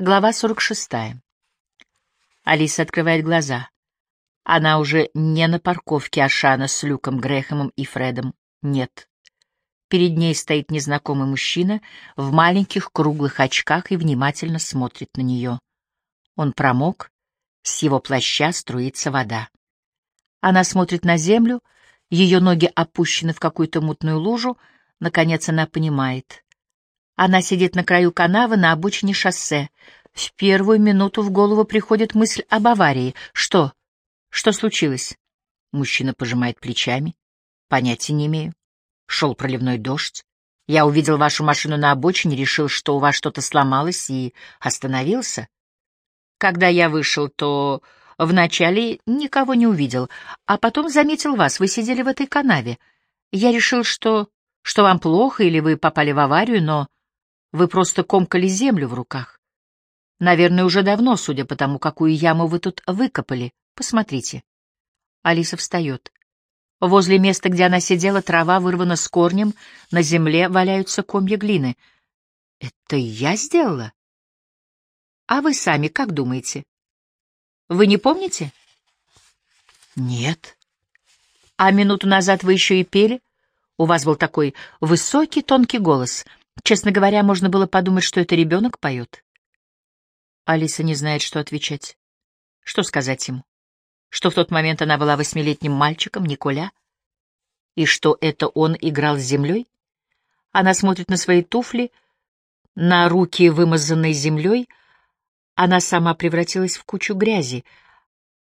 Глава 46. Алиса открывает глаза. Она уже не на парковке Ашана с Люком, Грэхэмом и Фредом. Нет. Перед ней стоит незнакомый мужчина в маленьких круглых очках и внимательно смотрит на нее. Он промок, с его плаща струится вода. Она смотрит на землю, ее ноги опущены в какую-то мутную лужу, наконец она понимает. Она сидит на краю канавы на обочине шоссе. В первую минуту в голову приходит мысль об аварии. Что? Что случилось? Мужчина пожимает плечами. Понятия не имею. Шел проливной дождь. Я увидел вашу машину на обочине, решил, что у вас что-то сломалось, и остановился. Когда я вышел, то вначале никого не увидел, а потом заметил вас, вы сидели в этой канаве. Я решил, что... что вам плохо или вы попали в аварию, но вы просто комкали землю в руках. Наверное, уже давно, судя по тому, какую яму вы тут выкопали. Посмотрите. Алиса встает. Возле места, где она сидела, трава вырвана с корнем, на земле валяются комья глины. Это я сделала? А вы сами как думаете? Вы не помните? Нет. А минуту назад вы еще и пели? У вас был такой высокий, тонкий голос — Честно говоря, можно было подумать, что это ребенок поет. Алиса не знает, что отвечать. Что сказать ему? Что в тот момент она была восьмилетним мальчиком, Николя? И что это он играл с землей? Она смотрит на свои туфли, на руки, вымазанные землей. Она сама превратилась в кучу грязи.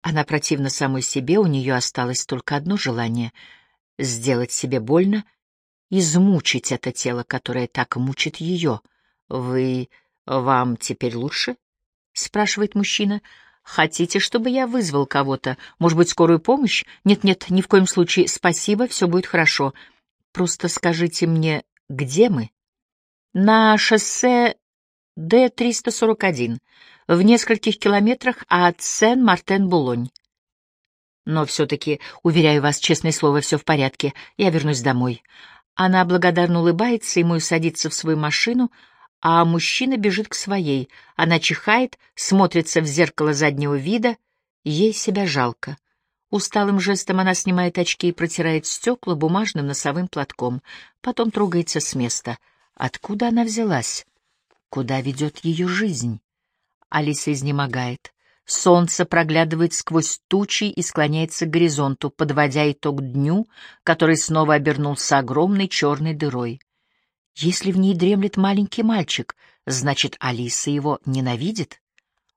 Она противна самой себе, у нее осталось только одно желание — сделать себе больно — измучить это тело, которое так мучит ее. Вы... вам теперь лучше? — спрашивает мужчина. Хотите, чтобы я вызвал кого-то? Может быть, скорую помощь? Нет-нет, ни в коем случае. Спасибо, все будет хорошо. Просто скажите мне, где мы? На шоссе Д-341, в нескольких километрах от Сен-Мартен-Булонь. Но все-таки, уверяю вас, честное слово, все в порядке. Я вернусь домой. Она благодарно улыбается ему и садится в свою машину, а мужчина бежит к своей. Она чихает, смотрится в зеркало заднего вида. Ей себя жалко. Усталым жестом она снимает очки и протирает стекла бумажным носовым платком. Потом трогается с места. Откуда она взялась? Куда ведет ее жизнь? Алиса изнемогает. Солнце проглядывает сквозь тучи и склоняется к горизонту, подводя итог дню, который снова обернулся огромной черной дырой. Если в ней дремлет маленький мальчик, значит, Алиса его ненавидит.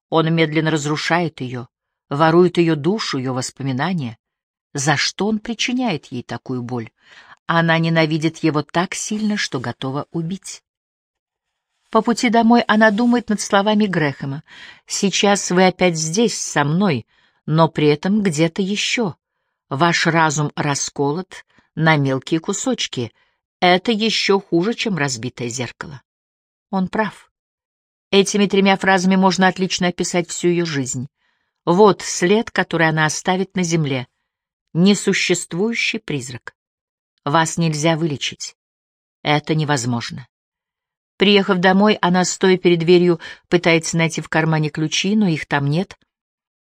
Он медленно разрушает ее, ворует ее душу, ее воспоминания. За что он причиняет ей такую боль? Она ненавидит его так сильно, что готова убить. По пути домой она думает над словами Грэхэма. «Сейчас вы опять здесь, со мной, но при этом где-то еще. Ваш разум расколот на мелкие кусочки. Это еще хуже, чем разбитое зеркало». Он прав. Этими тремя фразами можно отлично описать всю ее жизнь. Вот след, который она оставит на земле. Несуществующий призрак. Вас нельзя вылечить. Это невозможно. Приехав домой, она, стоя перед дверью, пытается найти в кармане ключи, но их там нет.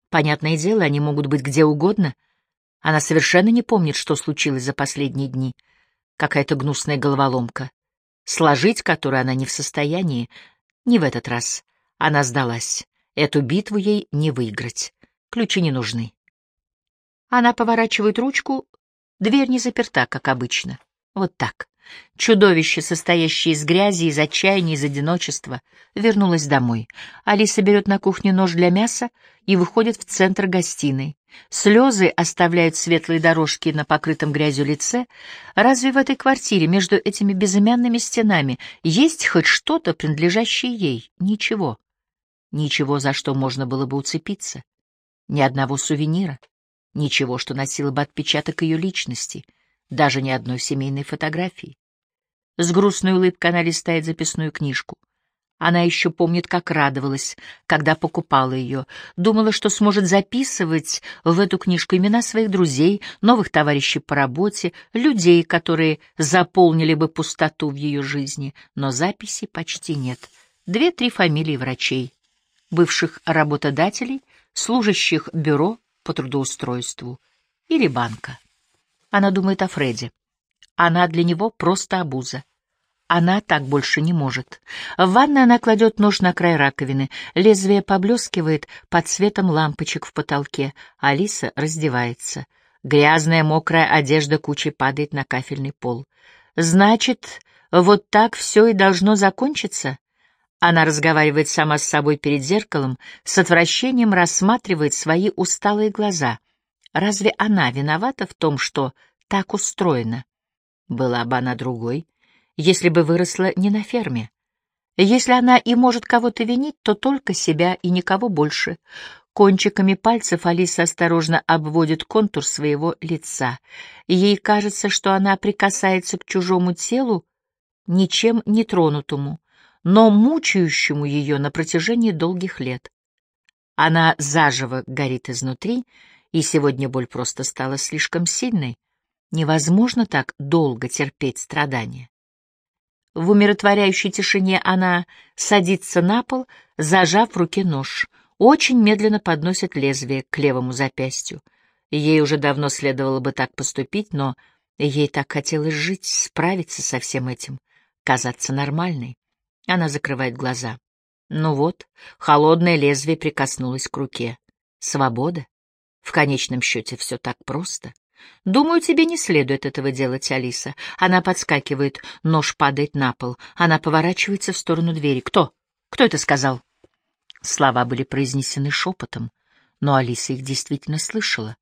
Понятное дело, они могут быть где угодно. Она совершенно не помнит, что случилось за последние дни. Какая-то гнусная головоломка, сложить которую она не в состоянии. Не в этот раз. Она сдалась. Эту битву ей не выиграть. Ключи не нужны. Она поворачивает ручку, дверь не заперта, как обычно. Вот так. Чудовище, состоящее из грязи, из отчаяния, из одиночества, вернулось домой. Алиса берет на кухне нож для мяса и выходит в центр гостиной. Слезы оставляют светлые дорожки на покрытом грязью лице. Разве в этой квартире, между этими безымянными стенами, есть хоть что-то, принадлежащее ей? Ничего. Ничего, за что можно было бы уцепиться. Ни одного сувенира. Ничего, что носило бы отпечаток ее личности — даже ни одной семейной фотографии. С грустной улыбкой она листает записную книжку. Она еще помнит, как радовалась, когда покупала ее, думала, что сможет записывать в эту книжку имена своих друзей, новых товарищей по работе, людей, которые заполнили бы пустоту в ее жизни, но записи почти нет. Две-три фамилии врачей, бывших работодателей, служащих бюро по трудоустройству или банка. Она думает о Фреде. Она для него просто обуза. Она так больше не может. В ванной она кладет нож на край раковины. Лезвие поблескивает под светом лампочек в потолке. Алиса раздевается. Грязная мокрая одежда кучей падает на кафельный пол. Значит, вот так все и должно закончиться? Она разговаривает сама с собой перед зеркалом, с отвращением рассматривает свои усталые глаза. Разве она виновата в том, что так устроена? Была бы она другой, если бы выросла не на ферме. Если она и может кого-то винить, то только себя и никого больше. Кончиками пальцев Алиса осторожно обводит контур своего лица. Ей кажется, что она прикасается к чужому телу, ничем не тронутому, но мучающему ее на протяжении долгих лет. Она заживо горит изнутри, и сегодня боль просто стала слишком сильной. Невозможно так долго терпеть страдания. В умиротворяющей тишине она садится на пол, зажав в руке нож, очень медленно подносит лезвие к левому запястью. Ей уже давно следовало бы так поступить, но ей так хотелось жить, справиться со всем этим, казаться нормальной. Она закрывает глаза. Ну вот, холодное лезвие прикоснулось к руке. Свобода. В конечном счете все так просто. Думаю, тебе не следует этого делать, Алиса. Она подскакивает, нож падает на пол. Она поворачивается в сторону двери. Кто? Кто это сказал? Слова были произнесены шепотом, но Алиса их действительно слышала.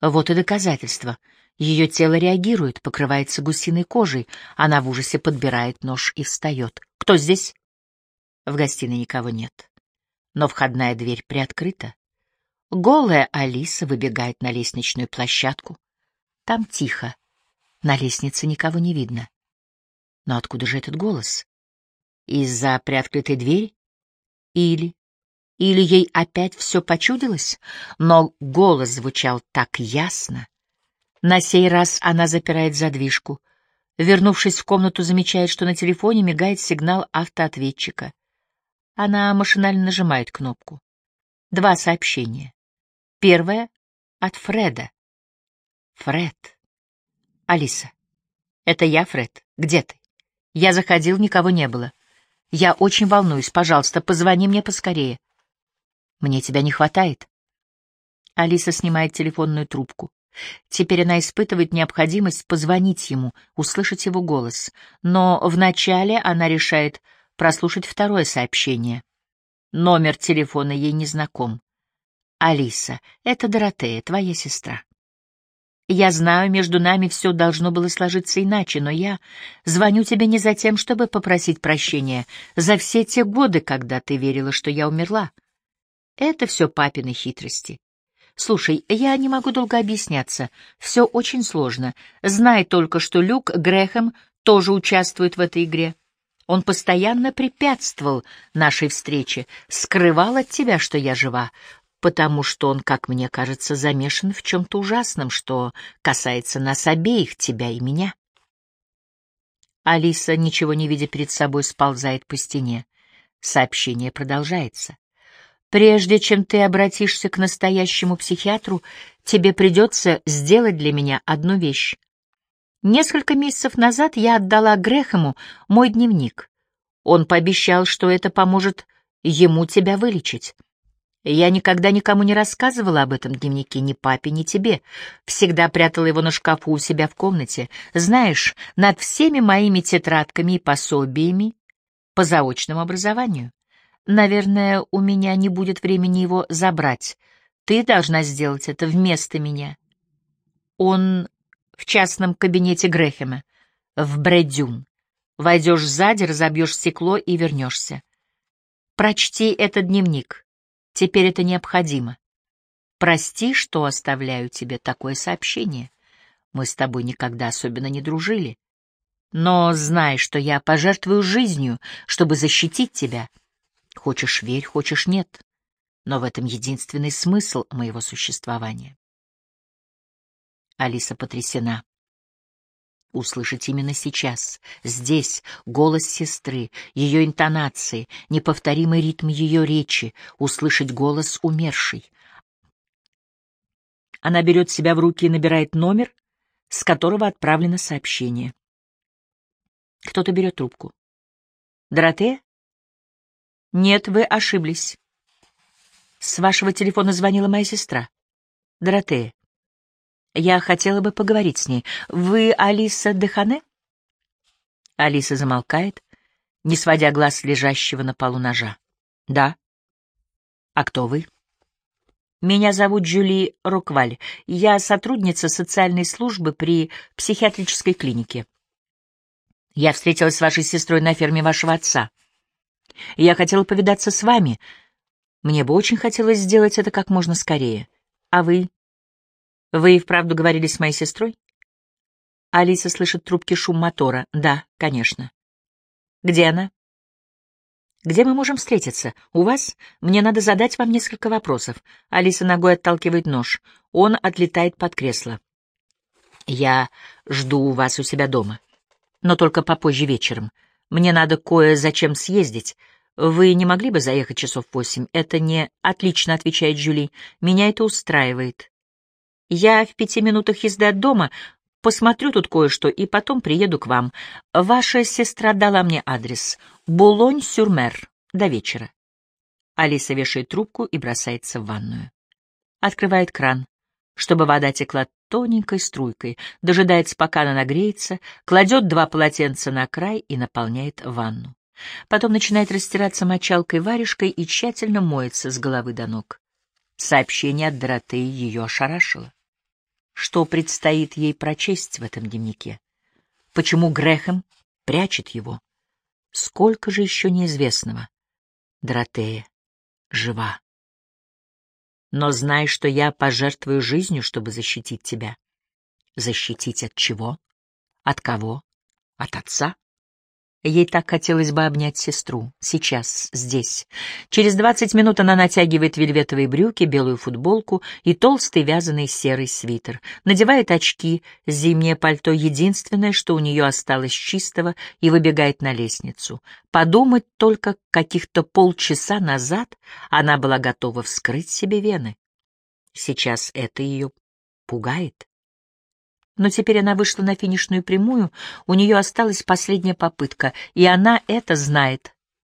Вот и доказательство. Ее тело реагирует, покрывается гусиной кожей. Она в ужасе подбирает нож и встает. «Кто здесь?» В гостиной никого нет. Но входная дверь приоткрыта. Голая Алиса выбегает на лестничную площадку. Там тихо. На лестнице никого не видно. Но откуда же этот голос? Из-за приоткрытой двери? Или... Или ей опять все почудилось? Но голос звучал так ясно. На сей раз она запирает задвижку. Вернувшись в комнату, замечает, что на телефоне мигает сигнал автоответчика. Она машинально нажимает кнопку. Два сообщения. Первое — от Фреда. Фред. Алиса. Это я, Фред. Где ты? Я заходил, никого не было. Я очень волнуюсь. Пожалуйста, позвони мне поскорее. Мне тебя не хватает. Алиса снимает телефонную трубку. Теперь она испытывает необходимость позвонить ему, услышать его голос. Но вначале она решает прослушать второе сообщение. Номер телефона ей не знаком. «Алиса, это Доротея, твоя сестра. Я знаю, между нами все должно было сложиться иначе, но я звоню тебе не за тем, чтобы попросить прощения за все те годы, когда ты верила, что я умерла. Это все папины хитрости. Слушай, я не могу долго объясняться. Все очень сложно. Знай только, что Люк Грэхэм тоже участвует в этой игре. Он постоянно препятствовал нашей встрече, скрывал от тебя, что я жива, потому что он, как мне кажется, замешан в чем-то ужасном, что касается нас обеих, тебя и меня. Алиса, ничего не видя перед собой, сползает по стене. Сообщение продолжается. Прежде чем ты обратишься к настоящему психиатру, тебе придется сделать для меня одну вещь. Несколько месяцев назад я отдала Грехему мой дневник. Он пообещал, что это поможет ему тебя вылечить. Я никогда никому не рассказывала об этом дневнике, ни папе, ни тебе. Всегда прятала его на шкафу у себя в комнате. Знаешь, над всеми моими тетрадками и пособиями по заочному образованию. Наверное, у меня не будет времени его забрать. Ты должна сделать это вместо меня. Он в частном кабинете Грехема, в Бредюн. Войдешь сзади, разобьешь стекло и вернешься. Прочти этот дневник. Теперь это необходимо. Прости, что оставляю тебе такое сообщение. Мы с тобой никогда особенно не дружили. Но знай, что я пожертвую жизнью, чтобы защитить тебя. Хочешь — верь, хочешь — нет. Но в этом единственный смысл моего существования. Алиса потрясена. Услышать именно сейчас, здесь, голос сестры, ее интонации, неповторимый ритм ее речи, услышать голос умершей. Она берет себя в руки и набирает номер, с которого отправлено сообщение. Кто-то берет трубку. «Доротея?» «Нет, вы ошиблись. С вашего телефона звонила моя сестра. Доротея. Я хотела бы поговорить с ней. Вы Алиса Дехане?» Алиса замолкает, не сводя глаз с лежащего на полу ножа. «Да». «А кто вы?» «Меня зовут Джули Рокваль. Я сотрудница социальной службы при психиатрической клинике. Я встретилась с вашей сестрой на ферме вашего отца. Я хотела повидаться с вами. Мне бы очень хотелось сделать это как можно скорее. А вы? Вы и вправду говорили с моей сестрой? Алиса слышит трубки шум мотора. Да, конечно. Где она? Где мы можем встретиться? У вас? Мне надо задать вам несколько вопросов. Алиса ногой отталкивает нож. Он отлетает под кресло. Я жду вас у себя дома. Но только попозже вечером. Мне надо кое-зачем съездить. Вы не могли бы заехать часов восемь? Это не... Отлично, отвечает Джули. Меня это устраивает. Я в пяти минутах езды от дома, посмотрю тут кое-что и потом приеду к вам. Ваша сестра дала мне адрес. Булонь-сюр-Мер. До вечера. Алиса вешает трубку и бросается в ванную. Открывает кран, чтобы вода текла тоненькой струйкой, дожидается, пока она нагреется, кладет два полотенца на край и наполняет ванну. Потом начинает растираться мочалкой-варежкой и тщательно моется с головы до ног. Сообщение от Доротеи ее ошарашило. Что предстоит ей прочесть в этом дневнике? Почему Грехем прячет его? Сколько же еще неизвестного? Доротея жива. Но знай, что я пожертвую жизнью, чтобы защитить тебя. Защитить от чего? От кого? От отца? Ей так хотелось бы обнять сестру. Сейчас, здесь. Через двадцать минут она натягивает вельветовые брюки, белую футболку и толстый вязаный серый свитер. Надевает очки, зимнее пальто — единственное, что у нее осталось чистого, и выбегает на лестницу. Подумать только, каких-то полчаса назад она была готова вскрыть себе вены. Сейчас это ее пугает. Но теперь она вышла на финишную прямую, у нее осталась последняя попытка, и она это знает.